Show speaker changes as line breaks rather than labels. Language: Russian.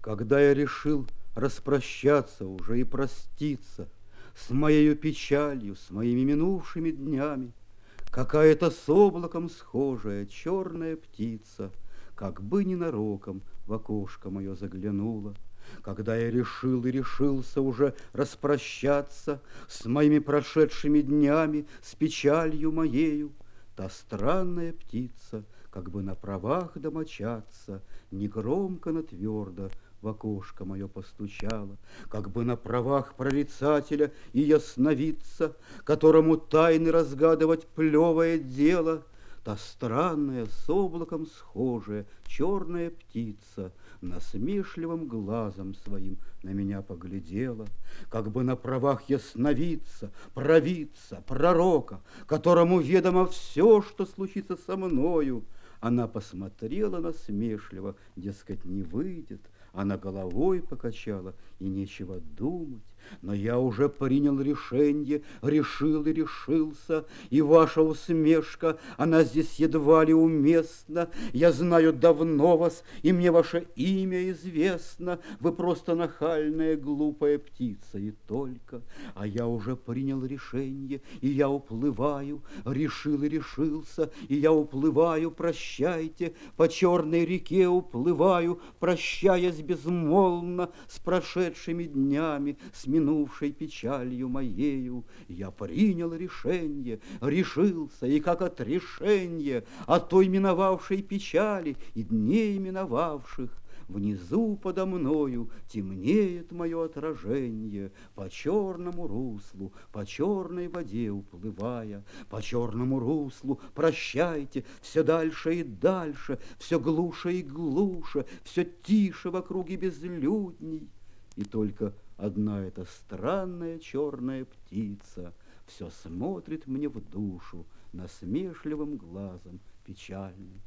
Когда я решил распрощаться уже и проститься С моею печалью, с моими минувшими днями, Какая-то с облаком схожая черная птица, Как бы ненароком в окошко мое заглянула. Когда я решил и решился уже распрощаться С моими прошедшими днями, с печалью моею, Та странная птица, как бы на правах домочаться, Негромко, но твердо в окошко мое постучала, Как бы на правах прорицателя и ясновидца, Которому тайны разгадывать плевое дело, Та странная, с облаком схожая, черная птица Насмешливым глазом своим на меня поглядела, Как бы на правах ясновидца, провидца, пророка, Которому ведомо все, что случится со мною, Она посмотрела насмешливо, дескать, не выйдет, она головой покачала, и нечего думать. Но я уже принял решение, решил и решился, и ваша усмешка, она здесь едва ли уместна. Я знаю давно вас, и мне ваше имя известно. Вы просто нахальная глупая птица и только. А я уже принял решение, и я уплываю, решил и решился, и я уплываю, прощайте, по черной реке уплываю, прощаясь безмолвно с прошедшими днями, с минувшей печалью моею. Я принял решение, решился, и как от решения, от той миновавшей печали и дней миновавших, Внизу подо мною темнеет мое отражение, По черному руслу, по черной воде уплывая, По черному руслу прощайте, все дальше и дальше, Все глуше и глуше, все тише в округе безлюдней. И только одна эта странная черная птица Все смотрит мне в душу насмешливым глазом печальным.